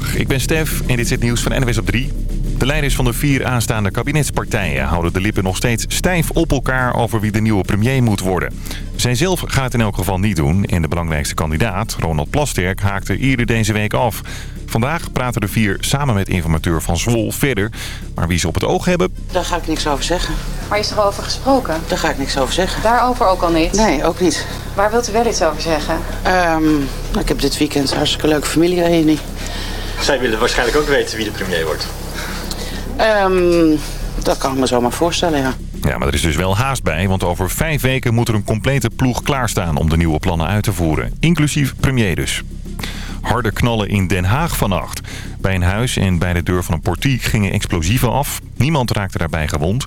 Goedemiddag, ik ben Stef en dit is het nieuws van NWS op 3. De leiders van de vier aanstaande kabinetspartijen houden de lippen nog steeds stijf op elkaar over wie de nieuwe premier moet worden. Zij zelf gaat het in elk geval niet doen en de belangrijkste kandidaat, Ronald Plasterk, haakte eerder deze week af. Vandaag praten de vier samen met informateur van Zwol verder. Maar wie ze op het oog hebben... Daar ga ik niks over zeggen. Waar is er over gesproken? Daar ga ik niks over zeggen. Daarover ook al niet? Nee, ook niet. Waar wilt u wel iets over zeggen? Um, ik heb dit weekend een hartstikke leuke familiereunie. Zij willen waarschijnlijk ook weten wie de premier wordt. Um, dat kan ik me zomaar voorstellen, ja. Ja, maar er is dus wel haast bij, want over vijf weken moet er een complete ploeg klaarstaan om de nieuwe plannen uit te voeren. Inclusief premier dus. Harde knallen in Den Haag vannacht. Bij een huis en bij de deur van een portiek gingen explosieven af. Niemand raakte daarbij gewond.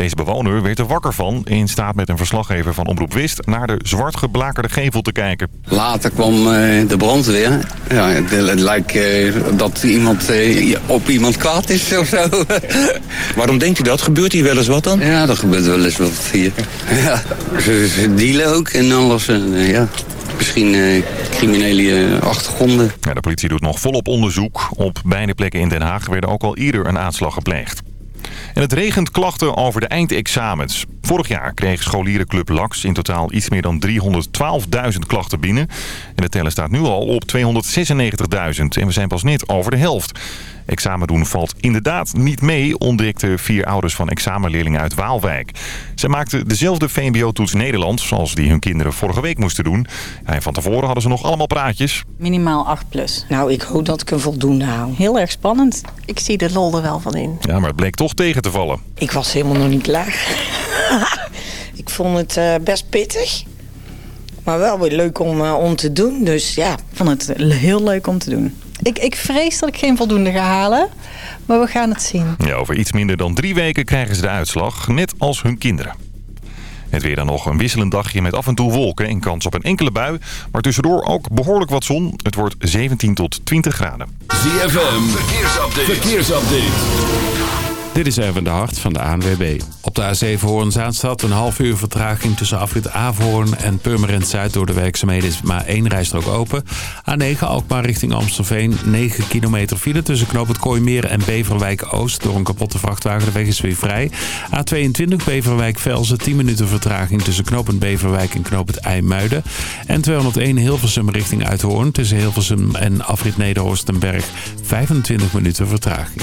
Deze bewoner werd er wakker van en staat met een verslaggever van Omroep Wist... naar de zwart geblakerde gevel te kijken. Later kwam uh, de brandweer. Ja, het, lijkt uh, dat iemand uh, op iemand kwaad is of zo. Waarom denkt u dat? Gebeurt hier wel eens wat dan? Ja, er gebeurt wel eens wat hier. ja, ze, dealen ook en alles. ja misschien uh, criminele achtergronden. Ja, de politie doet nog volop onderzoek. Op beide plekken in Den Haag werden ook al eerder een aanslag gepleegd. En het regent klachten over de eindexamens. Vorig jaar kreeg scholierenclub LAX in totaal iets meer dan 312.000 klachten binnen. En de teller staat nu al op 296.000 en we zijn pas net over de helft. Examen doen valt inderdaad niet mee, ontdekten vier ouders van examenleerlingen uit Waalwijk. Ze maakten dezelfde VMBO-toets Nederlands zoals die hun kinderen vorige week moesten doen. En van tevoren hadden ze nog allemaal praatjes. Minimaal 8 plus. Nou, ik hoop dat ik een voldoende hou. Heel erg spannend. Ik zie de lol er wel van in. Ja, maar het bleek toch tegen te vallen. Ik was helemaal nog niet klaar. ik vond het uh, best pittig. Maar wel weer leuk om, uh, om te doen, dus ja. Ik vond het heel leuk om te doen. Ik, ik vrees dat ik geen voldoende ga halen. Maar we gaan het zien. Ja, over iets minder dan drie weken krijgen ze de uitslag. Net als hun kinderen. Het weer dan nog een wisselend dagje met af en toe wolken en kans op een enkele bui. Maar tussendoor ook behoorlijk wat zon. Het wordt 17 tot 20 graden. ZFM, verkeersupdate. verkeersupdate. Dit is even de hart van de ANWB. Op de A7 Hoorn-Zaanstad een half uur vertraging tussen afrit Averhoorn en Purmerend Zuid. Door de werkzaamheden is maar één rijstrook open. A9 Alkmaar richting Amstelveen. 9 kilometer file tussen Knoop het en Beverwijk Oost. Door een kapotte vrachtwagen. De weg is weer vrij. A22 Beverwijk-Velzen. 10 minuten vertraging tussen Knoop Beverwijk en Knoop het IJmuiden. En 201 Hilversum richting Uithoorn. Tussen Hilversum en afrit Nederhorstenberg. 25 minuten vertraging.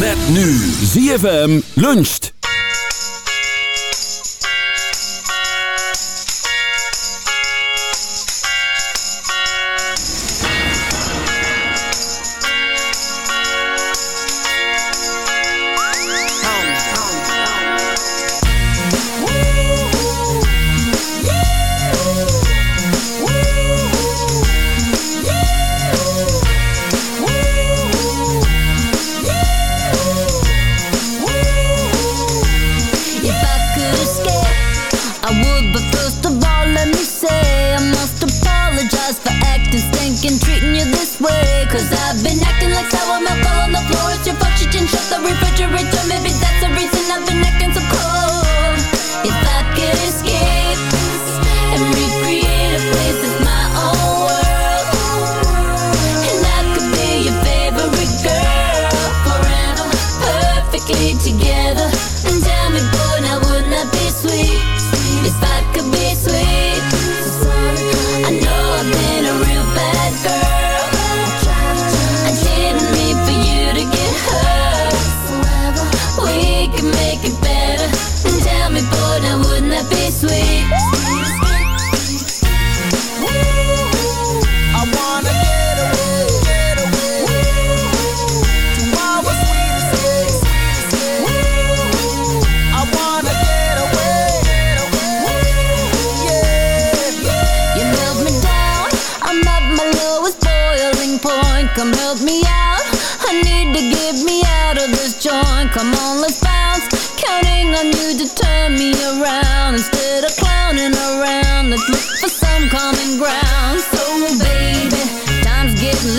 Met nu ZFM luncht.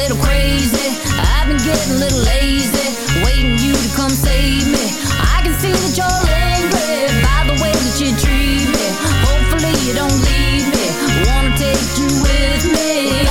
little crazy. I've been getting a little lazy, waiting you to come save me. I can see that you're angry by the way that you treat me. Hopefully you don't leave me. Wanna take you with me.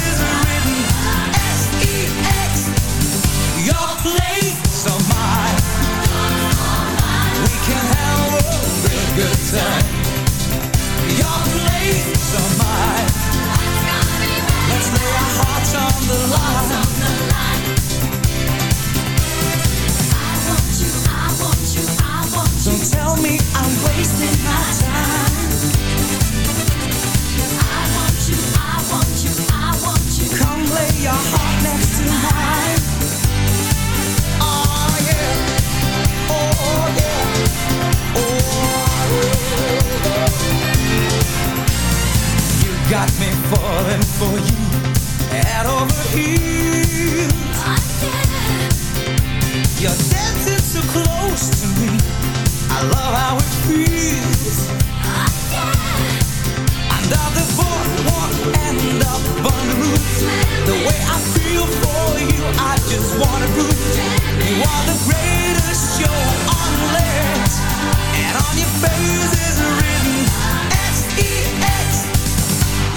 place or mine. We can have a good time. Your place mine. Let's lay our hearts on the line. On the line. I want you, I want you, I want you. Don't tell me I'm wasting my time. I want you, I want you, I want you. Come lay your heart got me falling for you, head over heels. You're dancing so close to me. I love how it feels. Under the boardwalk and up on the roof. The way I feel for you, I just wanna prove. You are the greatest show on land. And on your face is written S-E-X. Your place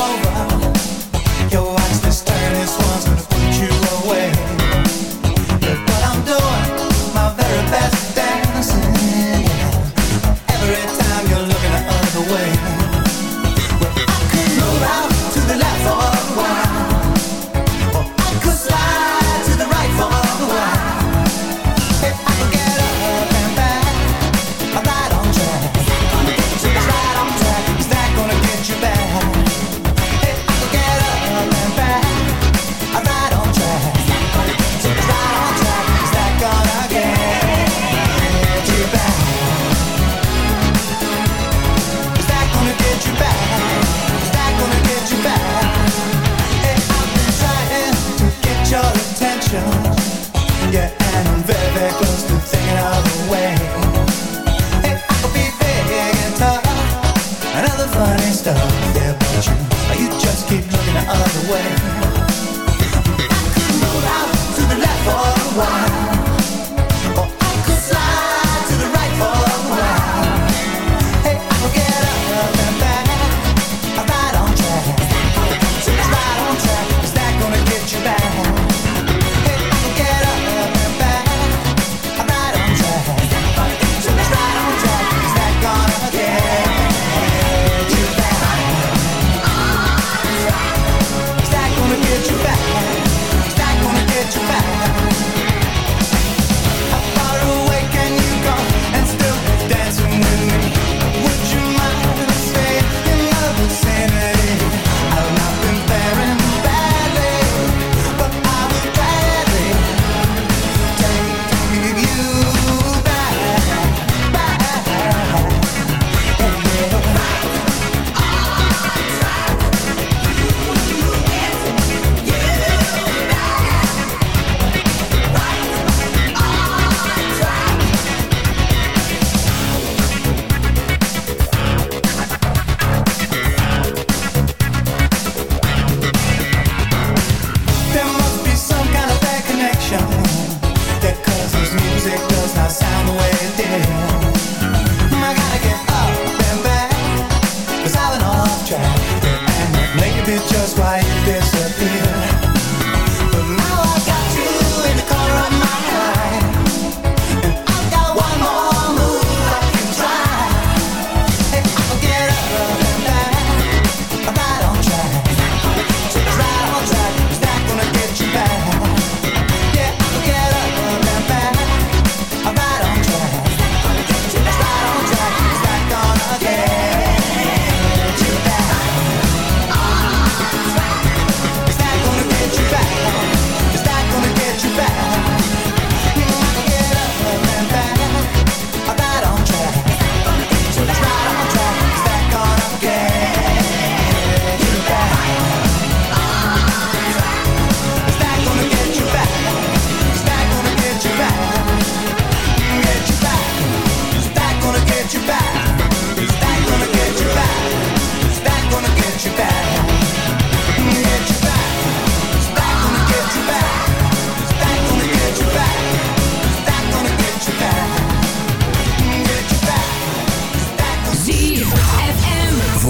over.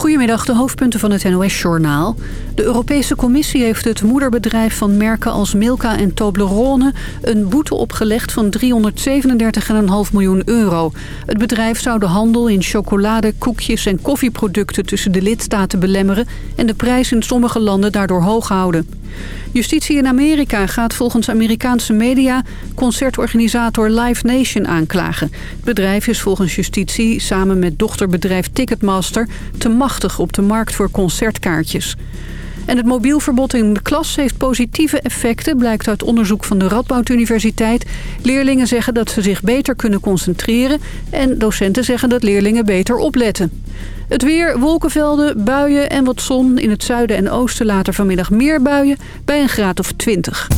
Goedemiddag, de hoofdpunten van het NOS-journaal. De Europese Commissie heeft het moederbedrijf van merken als Milka en Toblerone... een boete opgelegd van 337,5 miljoen euro. Het bedrijf zou de handel in chocolade, koekjes en koffieproducten... tussen de lidstaten belemmeren en de prijs in sommige landen daardoor hoog houden. Justitie in Amerika gaat volgens Amerikaanse media concertorganisator Live Nation aanklagen. Het bedrijf is volgens justitie samen met dochterbedrijf Ticketmaster te machtig op de markt voor concertkaartjes. En het mobiel verbod in de klas heeft positieve effecten... blijkt uit onderzoek van de Radboud Universiteit. Leerlingen zeggen dat ze zich beter kunnen concentreren... en docenten zeggen dat leerlingen beter opletten. Het weer, wolkenvelden, buien en wat zon. In het zuiden en oosten later vanmiddag meer buien bij een graad of 20.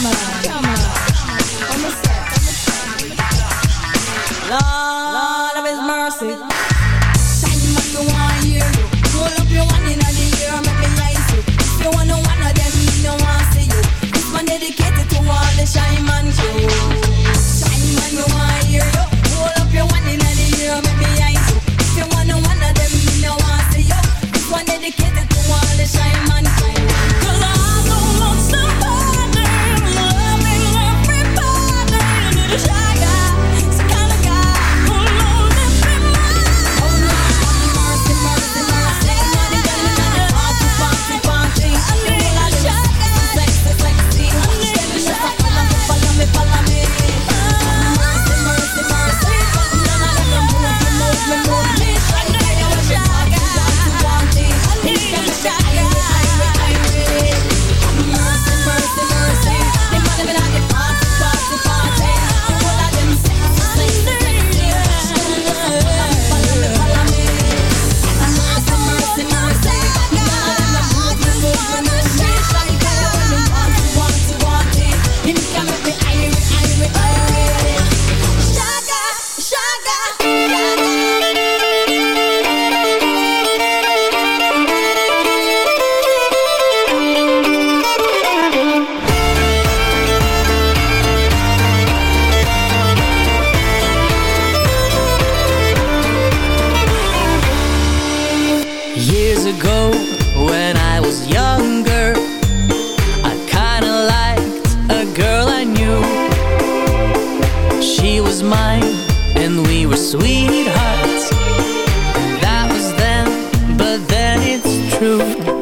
Come on. True.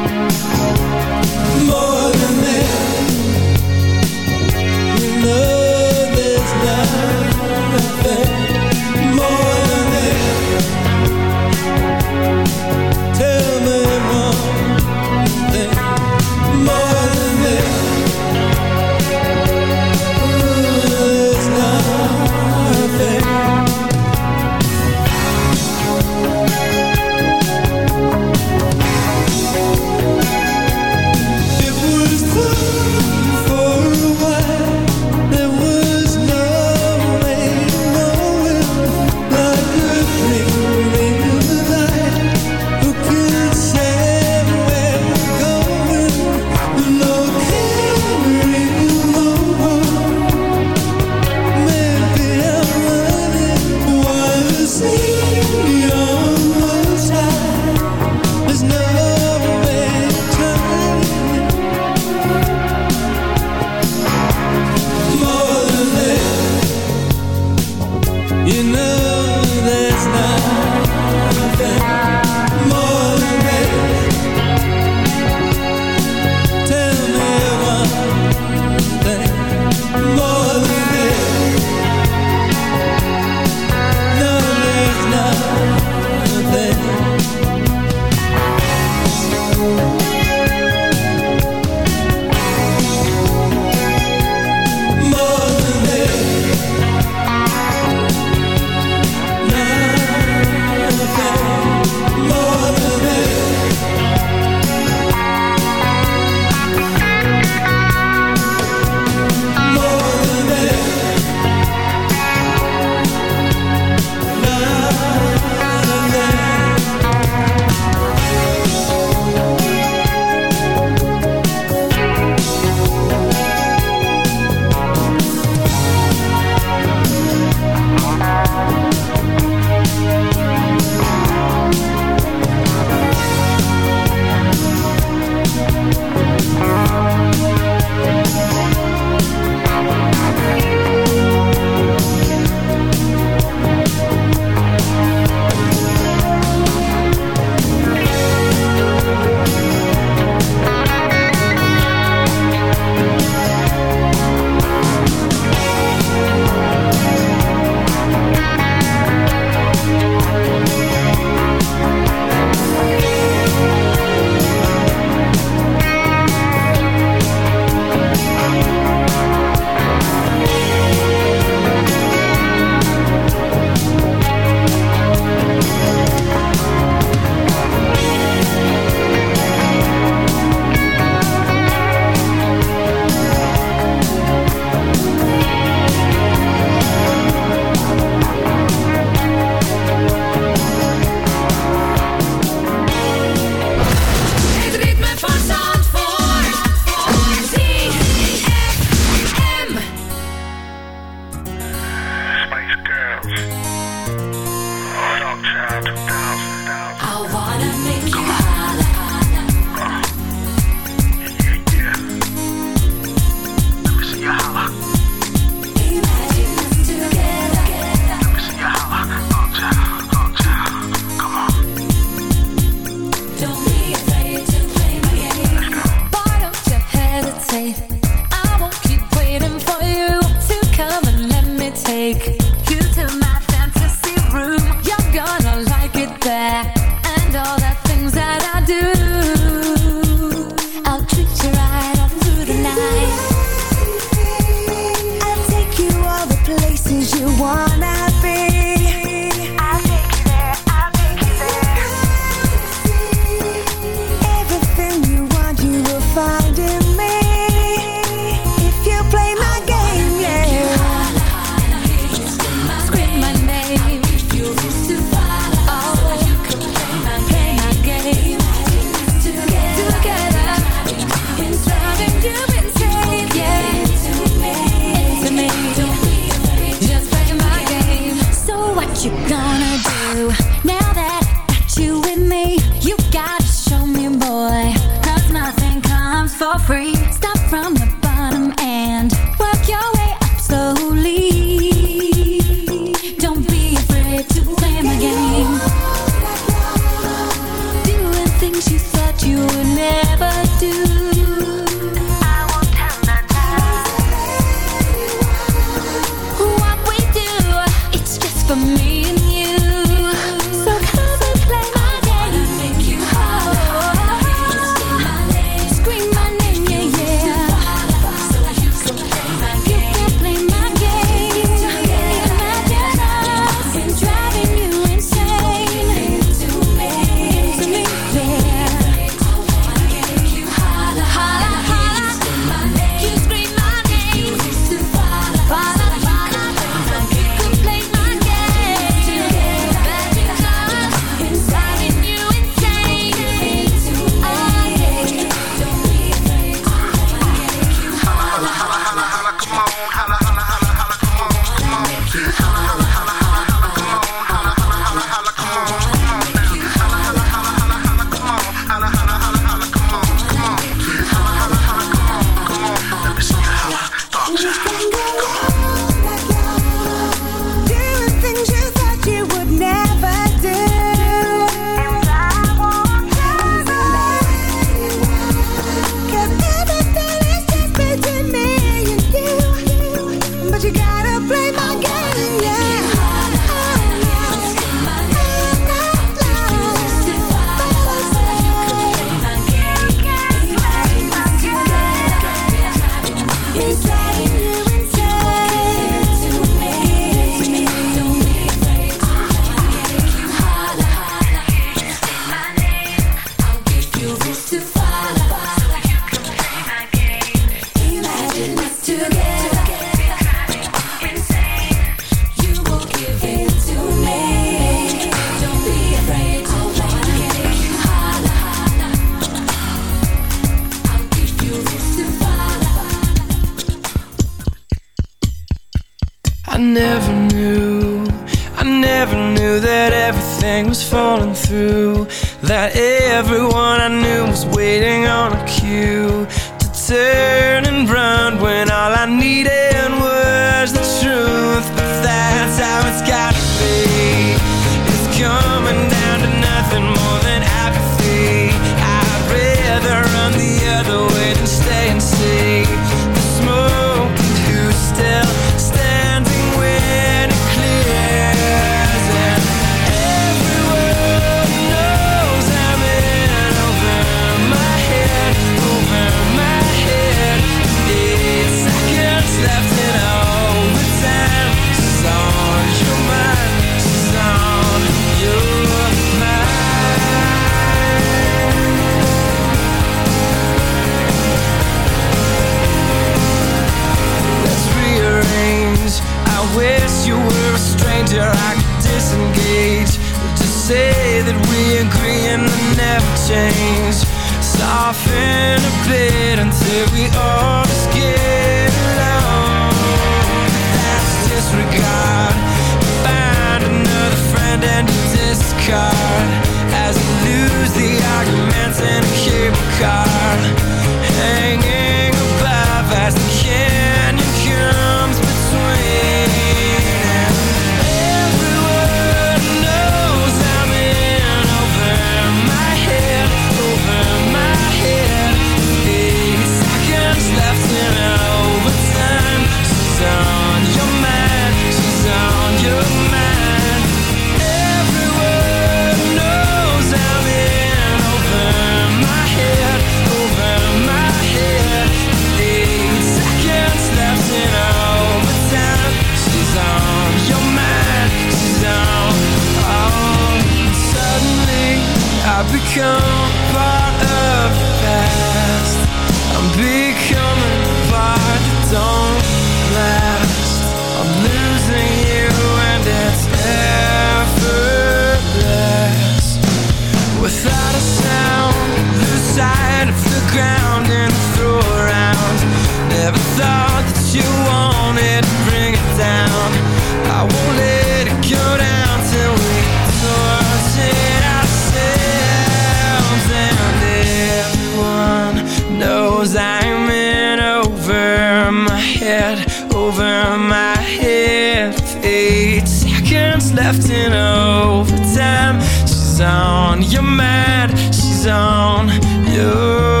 over my head Eight seconds left in overtime. She's on your mind, she's on you